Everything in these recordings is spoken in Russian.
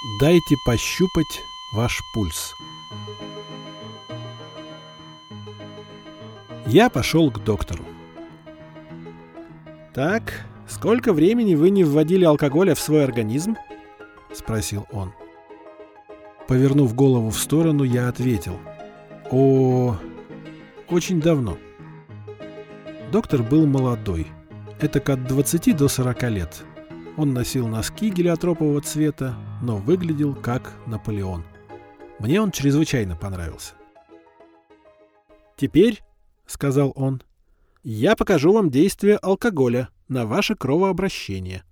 Дайте пощупать ваш пульс. Я пошел к доктору. «Так, сколько времени вы не вводили алкоголя в свой организм?» — спросил он. Повернув голову в сторону, я ответил. «О, очень давно». Доктор был молодой, это от 20 до 40 лет. Он носил носки гелиотропового цвета, но выглядел как Наполеон. Мне он чрезвычайно понравился. «Теперь», — сказал он, — «я покажу вам действие алкоголя на ваше кровообращение».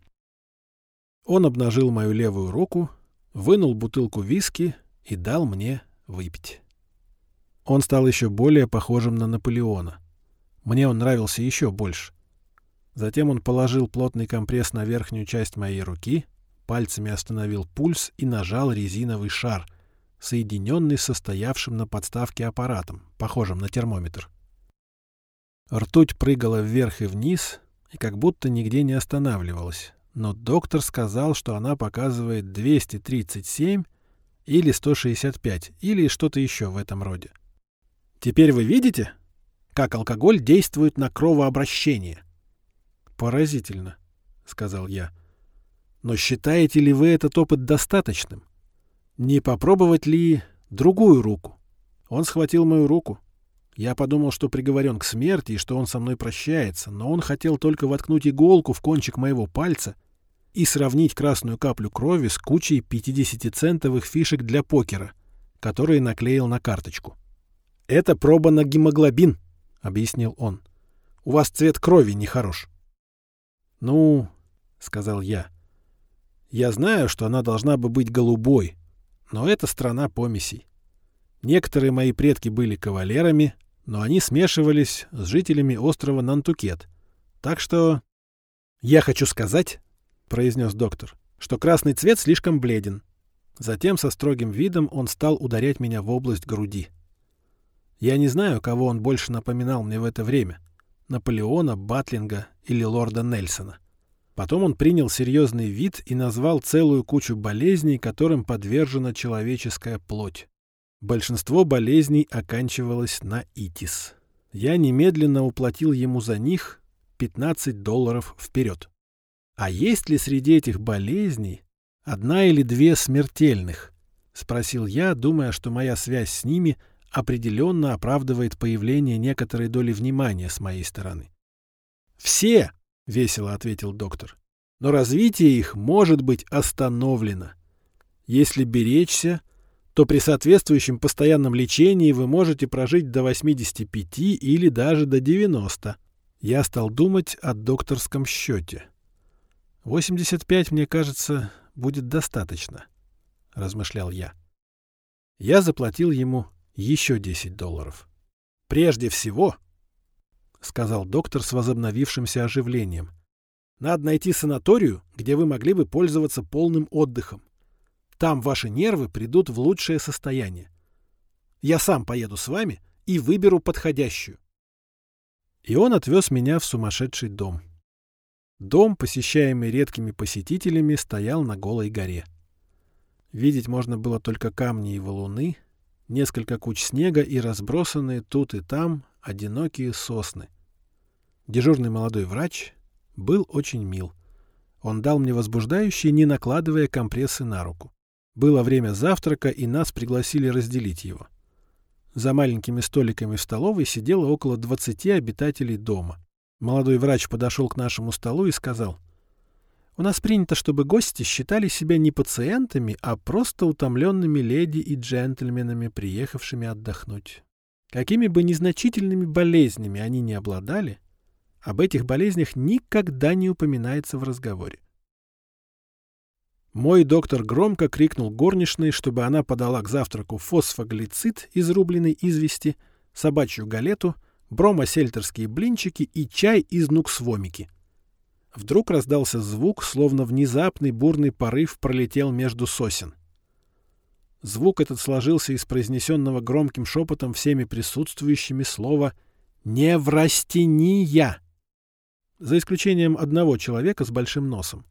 Он обнажил мою левую руку, вынул бутылку виски и дал мне выпить. Он стал еще более похожим на Наполеона. Мне он нравился еще больше. Затем он положил плотный компресс на верхнюю часть моей руки, пальцами остановил пульс и нажал резиновый шар, соединенный с состоявшим на подставке аппаратом, похожим на термометр. Ртуть прыгала вверх и вниз, и как будто нигде не останавливалась, но доктор сказал, что она показывает 237 или 165, или что-то еще в этом роде. Теперь вы видите, как алкоголь действует на кровообращение? «Поразительно», — сказал я. «Но считаете ли вы этот опыт достаточным? Не попробовать ли другую руку?» Он схватил мою руку. Я подумал, что приговорен к смерти и что он со мной прощается, но он хотел только воткнуть иголку в кончик моего пальца и сравнить красную каплю крови с кучей 50-центовых фишек для покера, которые наклеил на карточку. «Это проба на гемоглобин», — объяснил он. «У вас цвет крови нехорош». «Ну, — сказал я, — я знаю, что она должна бы быть голубой, но это страна помесей. Некоторые мои предки были кавалерами, но они смешивались с жителями острова Нантукет. Так что... «Я хочу сказать, — произнес доктор, — что красный цвет слишком бледен». Затем со строгим видом он стал ударять меня в область груди. Я не знаю, кого он больше напоминал мне в это время — Наполеона, Батлинга или лорда Нельсона. Потом он принял серьезный вид и назвал целую кучу болезней, которым подвержена человеческая плоть. Большинство болезней оканчивалось на итис. Я немедленно уплатил ему за них 15 долларов вперед. А есть ли среди этих болезней одна или две смертельных? Спросил я, думая, что моя связь с ними определенно оправдывает появление некоторой доли внимания с моей стороны. «Все!» — весело ответил доктор. «Но развитие их может быть остановлено. Если беречься, то при соответствующем постоянном лечении вы можете прожить до 85 или даже до 90. Я стал думать о докторском счете. 85, мне кажется, будет достаточно, размышлял я. Я заплатил ему еще 10 долларов. Прежде всего, — сказал доктор с возобновившимся оживлением. «Надо найти санаторию, где вы могли бы пользоваться полным отдыхом. Там ваши нервы придут в лучшее состояние. Я сам поеду с вами и выберу подходящую». И он отвез меня в сумасшедший дом. Дом, посещаемый редкими посетителями, стоял на голой горе. Видеть можно было только камни и валуны, несколько куч снега и разбросанные тут и там одинокие сосны. Дежурный молодой врач был очень мил. Он дал мне возбуждающий, не накладывая компрессы на руку. Было время завтрака, и нас пригласили разделить его. За маленькими столиками в столовой сидело около 20 обитателей дома. Молодой врач подошел к нашему столу и сказал, «У нас принято, чтобы гости считали себя не пациентами, а просто утомленными леди и джентльменами, приехавшими отдохнуть. Какими бы незначительными болезнями они не обладали, об этих болезнях никогда не упоминается в разговоре. Мой доктор громко крикнул горничной, чтобы она подала к завтраку фосфоглицид из рубленой извести, собачью галету, бромосельтерские блинчики и чай из нуксвомики. Вдруг раздался звук, словно внезапный бурный порыв пролетел между сосен. Звук этот сложился из произнесенного громким шепотом всеми присутствующими слова «Неврастения», за исключением одного человека с большим носом.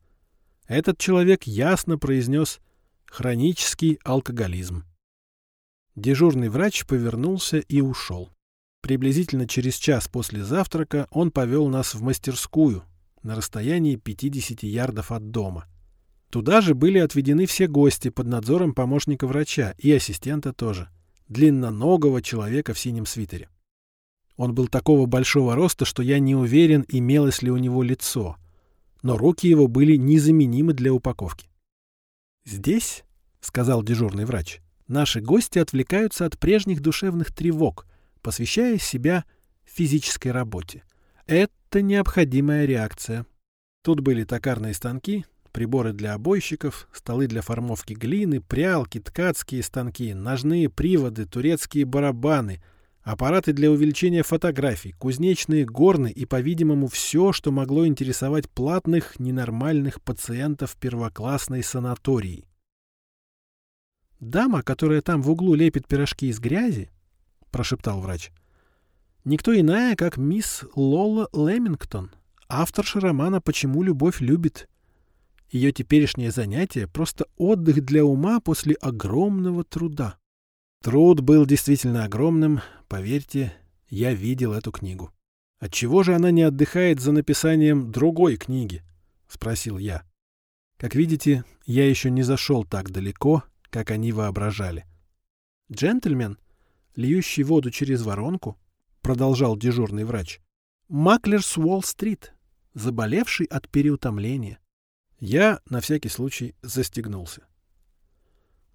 Этот человек ясно произнес Хронический алкоголизм. Дежурный врач повернулся и ушел. Приблизительно через час после завтрака он повел нас в мастерскую на расстоянии 50 ярдов от дома. Туда же были отведены все гости под надзором помощника врача и ассистента тоже, длинноногого человека в синем свитере. Он был такого большого роста, что я не уверен, имелось ли у него лицо, но руки его были незаменимы для упаковки. «Здесь», — сказал дежурный врач, — «наши гости отвлекаются от прежних душевных тревог, посвящая себя физической работе. Это необходимая реакция». Тут были токарные станки, приборы для обойщиков, столы для формовки глины, прялки, ткацкие станки, ножные приводы, турецкие барабаны, аппараты для увеличения фотографий, кузнечные горны и, по-видимому, все, что могло интересовать платных, ненормальных пациентов первоклассной санатории. «Дама, которая там в углу лепит пирожки из грязи», — прошептал врач, — «никто иная, как мисс Лола Лемингтон, авторша романа «Почему любовь любит». Ее теперешнее занятие — просто отдых для ума после огромного труда. Труд был действительно огромным, поверьте, я видел эту книгу. Отчего же она не отдыхает за написанием другой книги? спросил я. Как видите, я еще не зашел так далеко, как они воображали. Джентльмен, льющий воду через воронку, продолжал дежурный врач. Маклер с Уолл-стрит, заболевший от переутомления. Я на всякий случай застегнулся.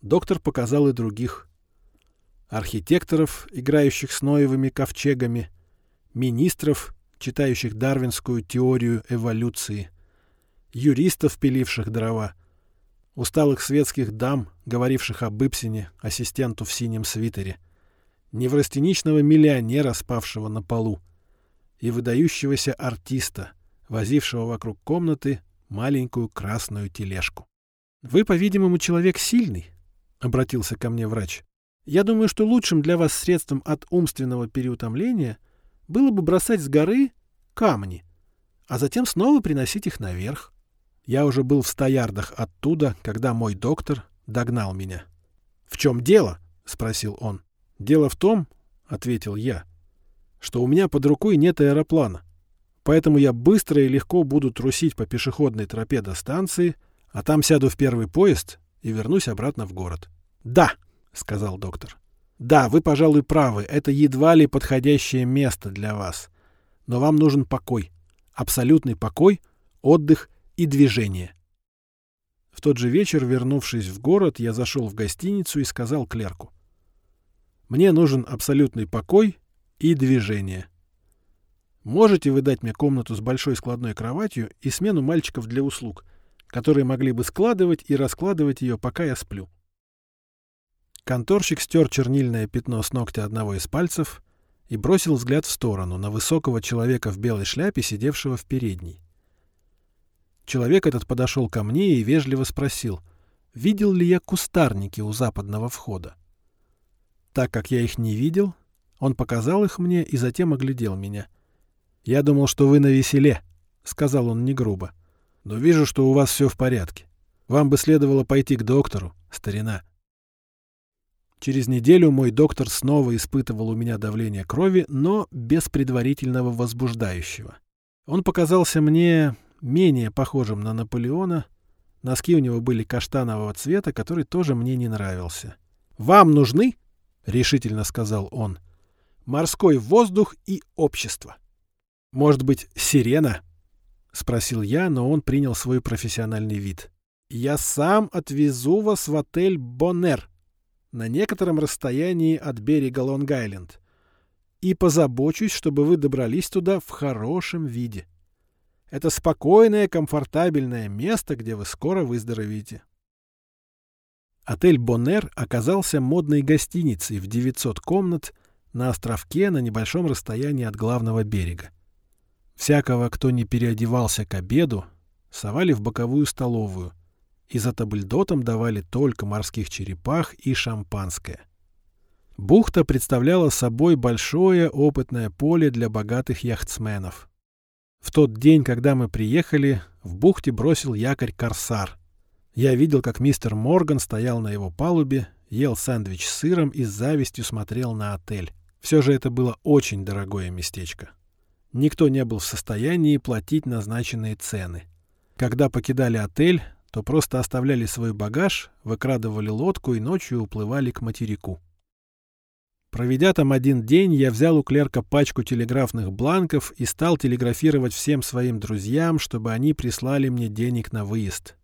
Доктор показал и других. Архитекторов, играющих с ноевыми ковчегами, министров, читающих дарвинскую теорию эволюции, юристов, пиливших дрова, усталых светских дам, говоривших об Ипсине, ассистенту в синем свитере, неврастеничного миллионера, спавшего на полу, и выдающегося артиста, возившего вокруг комнаты маленькую красную тележку. «Вы, по-видимому, человек сильный», — обратился ко мне врач. «Я думаю, что лучшим для вас средством от умственного переутомления было бы бросать с горы камни, а затем снова приносить их наверх. Я уже был в ста ярдах оттуда, когда мой доктор догнал меня. «В чем дело?» — спросил он. «Дело в том, — ответил я, — что у меня под рукой нет аэроплана. Поэтому я быстро и легко буду трусить по пешеходной тропе до станции, а там сяду в первый поезд и вернусь обратно в город. «Да», — сказал доктор. «Да, вы, пожалуй, правы. Это едва ли подходящее место для вас. Но вам нужен покой. Абсолютный покой, отдых и движение». В тот же вечер, вернувшись в город, я зашел в гостиницу и сказал клерку. «Мне нужен абсолютный покой и движение». Можете вы дать мне комнату с большой складной кроватью и смену мальчиков для услуг, которые могли бы складывать и раскладывать ее, пока я сплю? Конторщик стер чернильное пятно с ногтя одного из пальцев и бросил взгляд в сторону, на высокого человека в белой шляпе, сидевшего в передней. Человек этот подошел ко мне и вежливо спросил, видел ли я кустарники у западного входа. Так как я их не видел, он показал их мне и затем оглядел меня — «Я думал, что вы на веселе», — сказал он не грубо. «Но вижу, что у вас все в порядке. Вам бы следовало пойти к доктору, старина». Через неделю мой доктор снова испытывал у меня давление крови, но без предварительного возбуждающего. Он показался мне менее похожим на Наполеона. Носки у него были каштанового цвета, который тоже мне не нравился. «Вам нужны, — решительно сказал он, — морской воздух и общество». «Может быть, сирена?» — спросил я, но он принял свой профессиональный вид. «Я сам отвезу вас в отель «Боннер» на некотором расстоянии от берега Лонг-Айленд и позабочусь, чтобы вы добрались туда в хорошем виде. Это спокойное, комфортабельное место, где вы скоро выздоровеете». Отель «Боннер» оказался модной гостиницей в 900 комнат на островке на небольшом расстоянии от главного берега. Всякого, кто не переодевался к обеду, совали в боковую столовую и за табльдотом давали только морских черепах и шампанское. Бухта представляла собой большое опытное поле для богатых яхтсменов. В тот день, когда мы приехали, в бухте бросил якорь «Корсар». Я видел, как мистер Морган стоял на его палубе, ел сэндвич с сыром и с завистью смотрел на отель. Все же это было очень дорогое местечко. Никто не был в состоянии платить назначенные цены. Когда покидали отель, то просто оставляли свой багаж, выкрадывали лодку и ночью уплывали к материку. Проведя там один день, я взял у клерка пачку телеграфных бланков и стал телеграфировать всем своим друзьям, чтобы они прислали мне денег на выезд.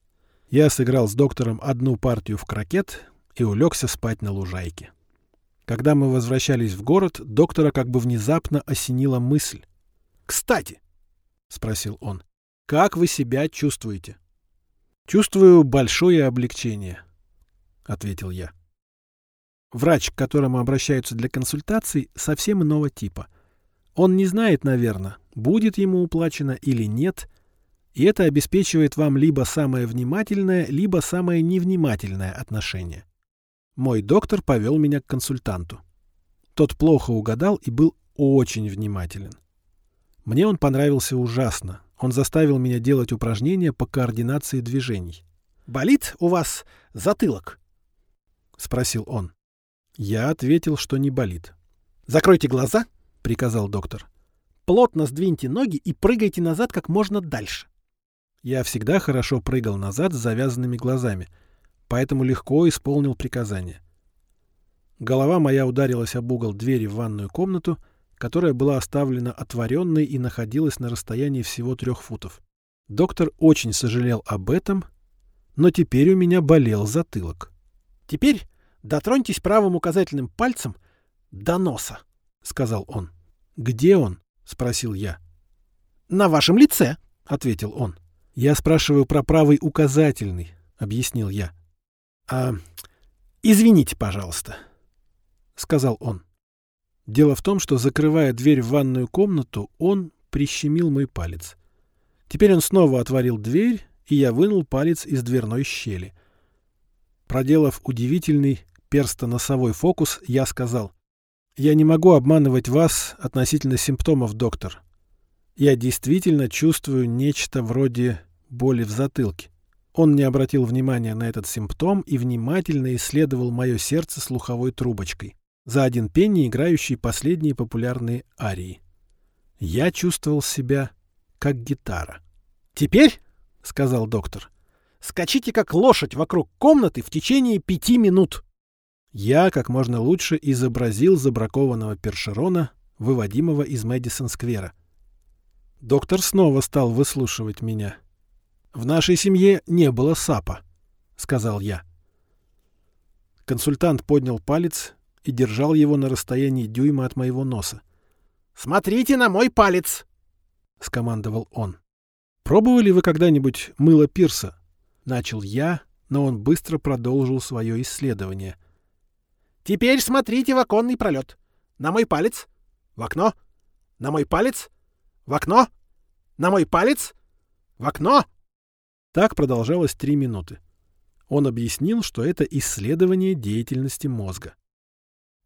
Я сыграл с доктором одну партию в крокет и улегся спать на лужайке. Когда мы возвращались в город, доктора как бы внезапно осенила мысль. «Кстати», — спросил он, — «как вы себя чувствуете?» «Чувствую большое облегчение», — ответил я. Врач, к которому обращаются для консультаций, совсем иного типа. Он не знает, наверное, будет ему уплачено или нет, и это обеспечивает вам либо самое внимательное, либо самое невнимательное отношение. Мой доктор повел меня к консультанту. Тот плохо угадал и был очень внимателен. Мне он понравился ужасно. Он заставил меня делать упражнения по координации движений. «Болит у вас затылок?» — спросил он. Я ответил, что не болит. «Закройте глаза», — приказал доктор. «Плотно сдвиньте ноги и прыгайте назад как можно дальше». Я всегда хорошо прыгал назад с завязанными глазами, поэтому легко исполнил приказание. Голова моя ударилась об угол двери в ванную комнату, которая была оставлена отворенной и находилась на расстоянии всего трех футов. Доктор очень сожалел об этом, но теперь у меня болел затылок. «Теперь Дотроньтесь правым указательным пальцем до носа, — сказал он. — Где он? — спросил я. — На вашем лице, — ответил он. — Я спрашиваю про правый указательный, — объяснил я. — А, извините, пожалуйста, — сказал он. Дело в том, что, закрывая дверь в ванную комнату, он прищемил мой палец. Теперь он снова отворил дверь, и я вынул палец из дверной щели. Проделав удивительный персто-носовой фокус, я сказал, «Я не могу обманывать вас относительно симптомов, доктор. Я действительно чувствую нечто вроде боли в затылке». Он не обратил внимания на этот симптом и внимательно исследовал мое сердце слуховой трубочкой, за один пенни играющий последние популярные арии. Я чувствовал себя как гитара. «Теперь, — сказал доктор, — скачите как лошадь вокруг комнаты в течение пяти минут». Я как можно лучше изобразил забракованного першерона, выводимого из Мэдисон-сквера. Доктор снова стал выслушивать меня. «В нашей семье не было САПа», — сказал я. Консультант поднял палец и держал его на расстоянии дюйма от моего носа. «Смотрите на мой палец!» — скомандовал он. «Пробовали вы когда-нибудь мыло пирса?» — начал я, но он быстро продолжил свое исследование — Теперь смотрите в оконный пролет. На мой палец. В окно. На мой палец. В окно. На мой палец. В окно. Так продолжалось три минуты. Он объяснил, что это исследование деятельности мозга.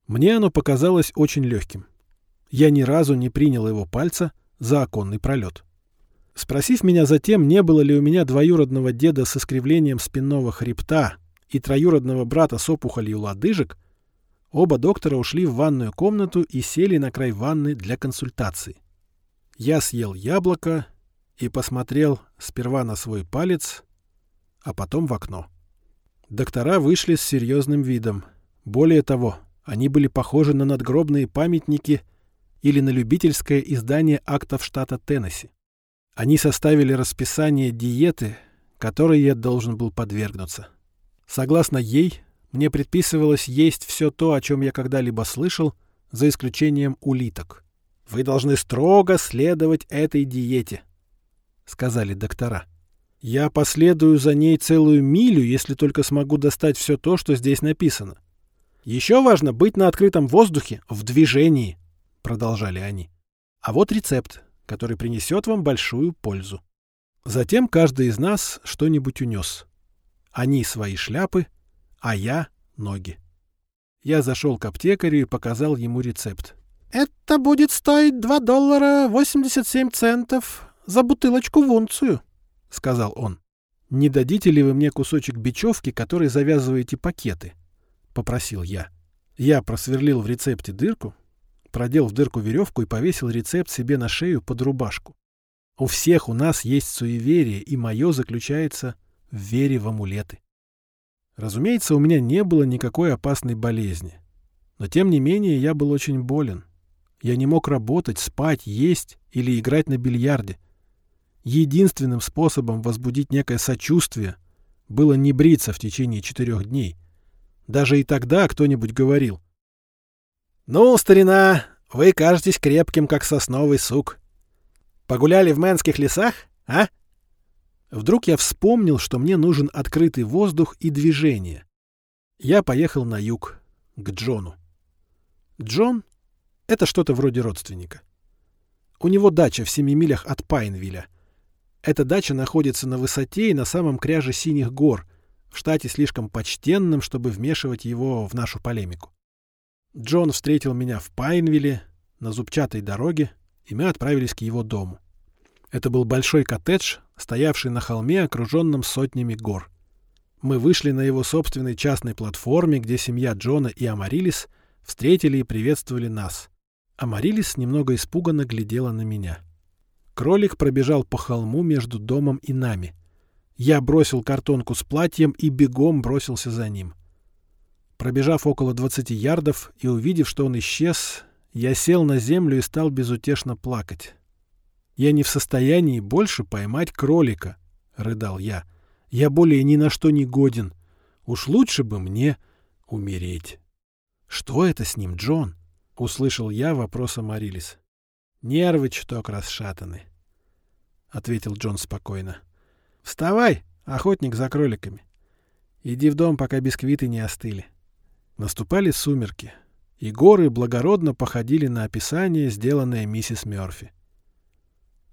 Мне оно показалось очень легким. Я ни разу не принял его пальца за оконный пролет. Спросив меня затем, не было ли у меня двоюродного деда с искривлением спинного хребта и троюродного брата с опухолью лодыжек, Оба доктора ушли в ванную комнату и сели на край ванны для консультации. Я съел яблоко и посмотрел сперва на свой палец, а потом в окно. Доктора вышли с серьезным видом. Более того, они были похожи на надгробные памятники или на любительское издание актов штата Теннесси. Они составили расписание диеты, которой я должен был подвергнуться. Согласно ей, мне предписывалось есть все то, о чем я когда-либо слышал, за исключением улиток. «Вы должны строго следовать этой диете», — сказали доктора. «Я последую за ней целую милю, если только смогу достать все то, что здесь написано. Еще важно быть на открытом воздухе, в движении», — продолжали они. «А вот рецепт, который принесет вам большую пользу». Затем каждый из нас что-нибудь унес. Они свои шляпы — а я — ноги. Я зашел к аптекарю и показал ему рецепт. «Это будет стоить 2 доллара 87 центов за бутылочку в унцию», — сказал он. «Не дадите ли вы мне кусочек бечевки, которой завязываете пакеты?» — попросил я. Я просверлил в рецепте дырку, продел в дырку веревку и повесил рецепт себе на шею под рубашку. У всех у нас есть суеверие, и мое заключается в вере в амулеты. Разумеется, у меня не было никакой опасной болезни. Но тем не менее я был очень болен. Я не мог работать, спать, есть или играть на бильярде — единственным способом возбудить некое сочувствие было не бриться в течение четырех дней. Даже и тогда кто-нибудь говорил. «Ну, старина, вы кажетесь крепким, как сосновый сук. Погуляли в мэнских лесах, а?» Вдруг я вспомнил, что мне нужен открытый воздух и движение. Я поехал на юг, к Джону. Джон — это что-то вроде родственника. У него дача в семи милях от Пайнвилля — эта дача находится на высоте и на самом кряже Синих гор, в штате слишком почтенном, чтобы вмешивать его в нашу полемику. Джон встретил меня в Пайнвилле, на зубчатой дороге, и мы отправились к его дому. Это был большой коттедж, стоявший на холме, окруженном сотнями гор. Мы вышли на его собственной частной платформе, где семья Джона и Амарилис встретили и приветствовали нас. Амарилис немного испуганно глядела на меня. — Кролик пробежал по холму между домом и нами. Я бросил картонку с платьем и бегом бросился за ним. Пробежав около 20 ярдов и увидев, что он исчез, я сел на землю и стал безутешно плакать. «Я не в состоянии больше поймать кролика», — рыдал я. «Я более ни на что не годен. Уж лучше бы мне умереть». «Что это с ним, Джон?» — услышал я вопрос Амарилис. «Нервы чуток расшатаны. — ответил Джон спокойно. «Вставай, охотник за кроликами. Иди в дом, пока бисквиты не остыли». Наступали сумерки, и горы благородно походили на описание, сделанное миссис Мёрфи.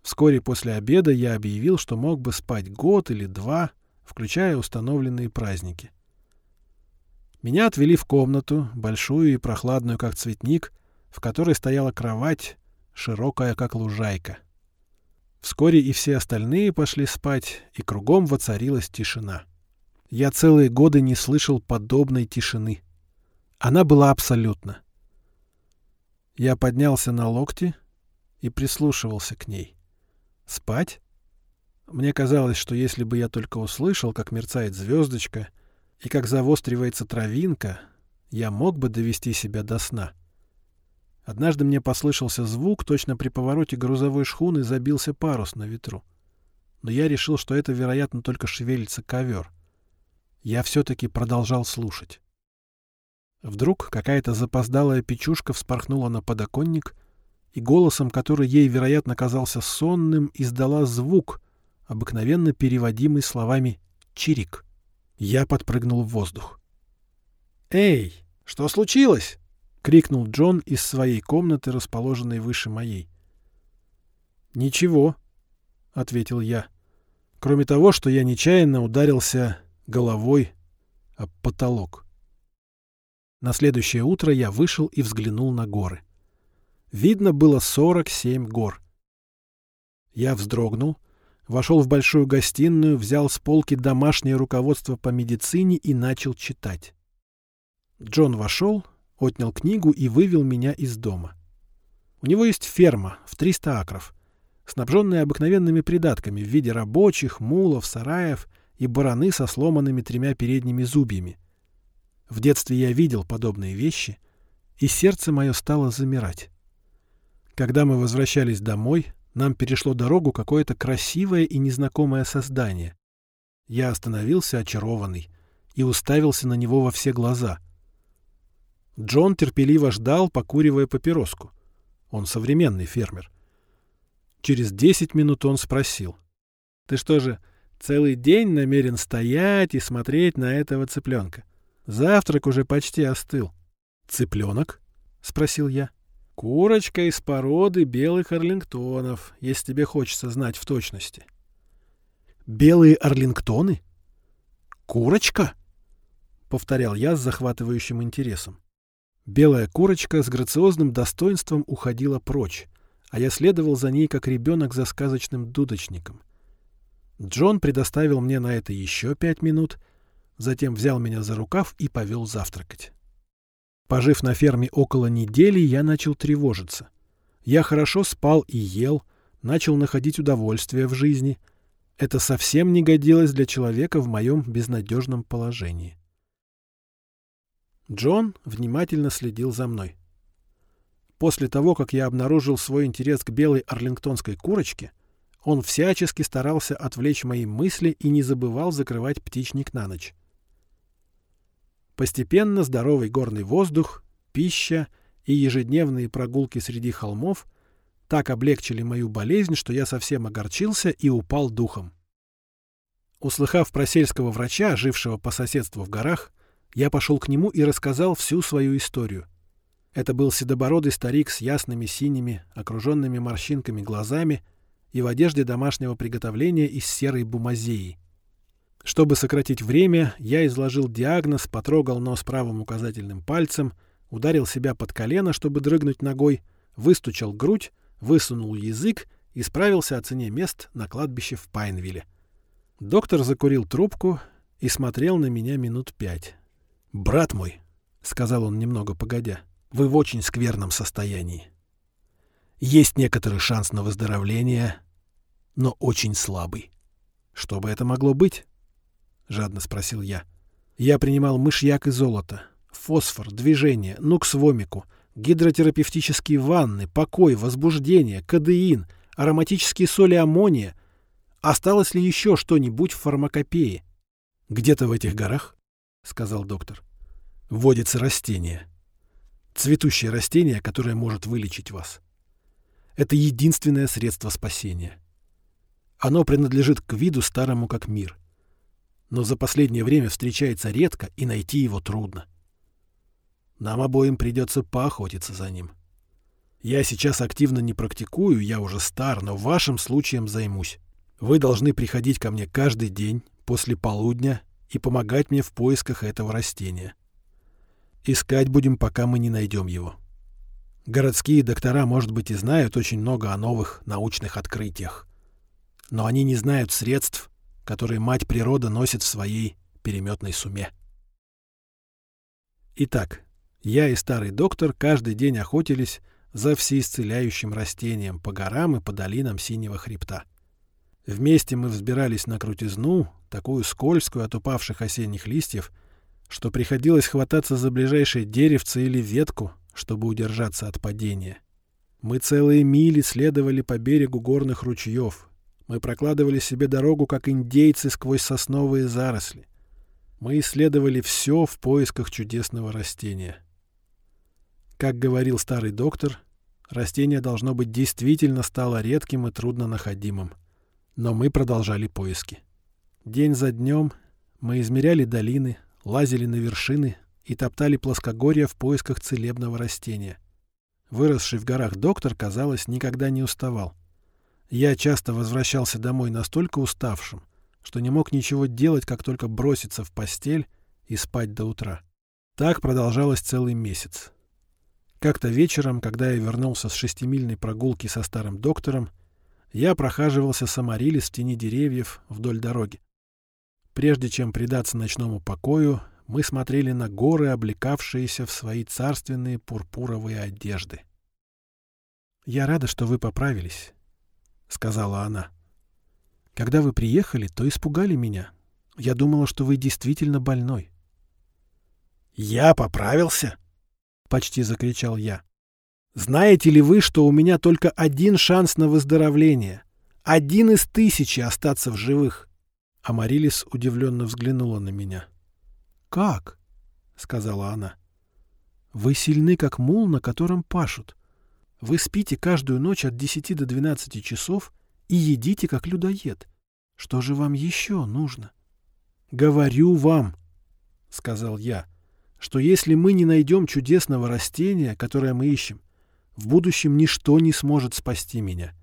Вскоре после обеда я объявил, что мог бы спать год или два, включая установленные праздники. Меня отвели в комнату, большую и прохладную, как цветник, в которой стояла кровать, широкая, как лужайка — Вскоре и все остальные пошли спать, и кругом воцарилась тишина. Я целые годы не слышал подобной тишины. Она была абсолютна. Я поднялся на локти и прислушивался к ней. Спать? Мне казалось, что если бы я только услышал, как мерцает звездочка и как завостривается травинка, я мог бы довести себя до сна. — Однажды мне послышался звук, точно при повороте грузовой шхуны забился парус на ветру. Но я решил, что это, вероятно, только шевелится ковер. Я все-таки продолжал слушать. Вдруг какая-то запоздалая печушка вспорхнула на подоконник и голосом, который ей, вероятно, казался сонным, издала звук, обыкновенно переводимый словами «чирик». Я подпрыгнул в воздух. «Эй, что случилось?» Крикнул Джон из своей комнаты, расположенной выше моей. «Ничего», — ответил я, — «кроме того, что я нечаянно ударился головой об потолок». На следующее утро я вышел и взглянул на горы. Видно было 47 гор. Я вздрогнул, вошел в большую гостиную, взял с полки домашнее руководство по медицине и начал читать. Джон вошел, отнял книгу и вывел меня из дома. У него есть ферма в 300 акров, снабженная обыкновенными придатками в виде рабочих, мулов, сараев и бараны со сломанными тремя передними зубьями. В детстве я видел подобные вещи, и сердце мое стало замирать. Когда мы возвращались домой, нам перешло дорогу какое-то красивое и незнакомое создание. Я остановился очарованный и уставился на него во все глаза — Джон терпеливо ждал, покуривая папироску. Он современный фермер. Через десять минут он спросил. «Ты что же, целый день намерен стоять и смотреть на этого цыпленка? Завтрак уже почти остыл». «Цыпленок?» — спросил я. «Курочка из породы белых орлингтонов, если тебе хочется знать в точности». «Белые орлингтоны? Курочка?» — повторял я с захватывающим интересом. Белая курочка с грациозным достоинством уходила прочь, а я следовал за ней, как ребенок за сказочным дудочником. Джон предоставил мне на это еще пять минут, затем взял меня за рукав и повел завтракать. Пожив на ферме около недели, я начал тревожиться. Я хорошо спал и ел, начал находить удовольствие в жизни. Это совсем не годилось для человека в моем безнадежном положении. Джон внимательно следил за мной. После того, как я обнаружил свой интерес к белой арлингтонской курочке, он всячески старался отвлечь мои мысли и не забывал закрывать птичник на ночь. Постепенно здоровый горный воздух, пища и ежедневные прогулки среди холмов так облегчили мою болезнь, что я совсем огорчился и упал духом. Услыхав про сельского врача, жившего по соседству в горах, я пошел к нему и рассказал всю свою историю. Это был седобородый старик с ясными синими, окруженными морщинками глазами и в одежде домашнего приготовления из серой бумазеи. Чтобы сократить время, я изложил диагноз, потрогал нос правым указательным пальцем, ударил себя под колено, чтобы дрыгнуть ногой, выстучал грудь, высунул язык и справился о цене мест на кладбище в Пайнвилле. Доктор закурил трубку и смотрел на меня минут пять. «Брат мой», — сказал он немного погодя, — «вы в очень скверном состоянии. Есть некоторый шанс на выздоровление, но очень слабый. Что бы это могло быть?» — жадно спросил я. Я принимал мышьяк и золото, фосфор, движение, нукс-вомику, гидротерапевтические ванны, покой, возбуждение, кадеин, ароматические соли аммония. Осталось ли еще что-нибудь в фармакопее? — Где-то в этих горах, — сказал доктор, — водится растение. Цветущее растение, которое может вылечить вас. Это единственное средство спасения. Оно принадлежит к виду старому как мир — но за последнее время встречается редко и найти его трудно. Нам обоим придется поохотиться за ним. Я сейчас активно не практикую, я уже стар, но вашим случаем займусь. Вы должны приходить ко мне каждый день после полудня и помогать мне в поисках этого растения. Искать будем, пока мы не найдем его. Городские доктора, может быть, и знают очень много о новых научных открытиях. Но они не знают средств, которые мать природа носит в своей переметной суме. Итак, я и старый доктор каждый день охотились за всеисцеляющим растением по горам и по долинам синего хребта. Вместе мы взбирались на крутизну, такую скользкую от упавших осенних листьев, что приходилось хвататься за ближайшее деревце или ветку, чтобы удержаться от падения. Мы целые мили следовали по берегу горных ручьев, мы прокладывали себе дорогу, как индейцы, сквозь сосновые заросли. Мы исследовали все в поисках чудесного растения. Как говорил старый доктор, растение должно быть действительно стало редким и труднонаходимым. Но мы продолжали поиски. День за днем мы измеряли долины, лазили на вершины и топтали плоскогорья в поисках целебного растения. Выросший в горах доктор, казалось, никогда не уставал — я часто возвращался домой настолько уставшим, что не мог ничего делать, как только броситься в постель и спать до утра. Так продолжалось целый месяц. Как-то вечером, когда я вернулся с шестимильной прогулки со старым доктором, я прохаживался с Амарилис в тени деревьев вдоль дороги. Прежде чем предаться ночному покою, мы смотрели на горы, облекавшиеся в свои царственные пурпуровые одежды. «Я рада, что вы поправились», — сказала она. «Когда вы приехали, то испугали меня. Я думала, что вы действительно больной». «Я поправился?» — почти закричал я. «Знаете ли вы, что у меня только один шанс на выздоровление? Один из тысячи остаться в живых?» Амарилис удивленно взглянула на меня. «Как?» — сказала она. «Вы сильны, как мул, на котором пашут. Вы спите каждую ночь от 10 до 12 часов и едите, как людоед. Что же вам еще нужно? — Говорю вам, — сказал я, — что если мы не найдем чудесного растения, которое мы ищем, в будущем ничто не сможет спасти меня.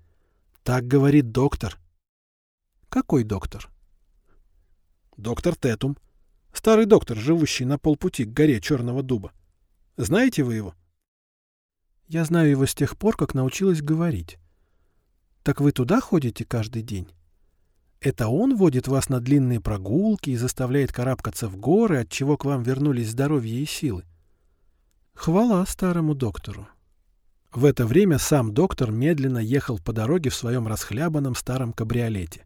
Так говорит доктор. — Какой доктор? — Доктор Тетум. Старый доктор, живущий на полпути к горе Черного Дуба. Знаете вы его? — я знаю его с тех пор, как научилась говорить. Так вы туда ходите каждый день? Это он водит вас на длинные прогулки и заставляет карабкаться в горы, от чего к вам вернулись здоровье и силы. Хвала старому доктору. В это время сам доктор медленно ехал по дороге в своем расхлябанном старом кабриолете.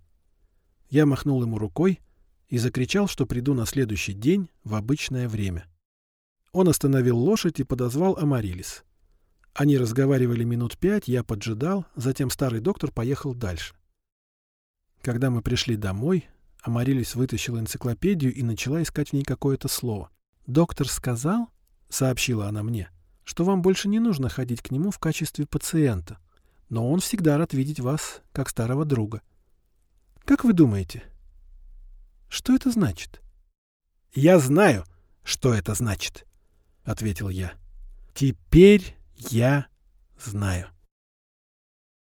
Я махнул ему рукой и закричал, что приду на следующий день в обычное время. Он остановил лошадь и подозвал Амарилис. Они разговаривали минут пять, я поджидал, затем старый доктор поехал дальше. Когда мы пришли домой, Амарилис вытащила энциклопедию и начала искать в ней какое-то слово. «Доктор сказал, — сообщила она мне, — что вам больше не нужно ходить к нему в качестве пациента, но он всегда рад видеть вас как старого друга. Как вы думаете, что это значит?» «Я знаю, что это значит», — ответил я. «Теперь я знаю».